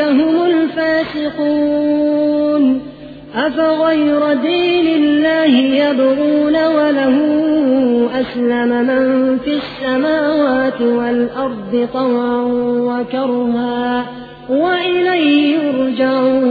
هم الفاسقون. أفغير دين الله يبغون وله أسلم من في السماوات والأرض طوعا وكرها وإليه يرجعون.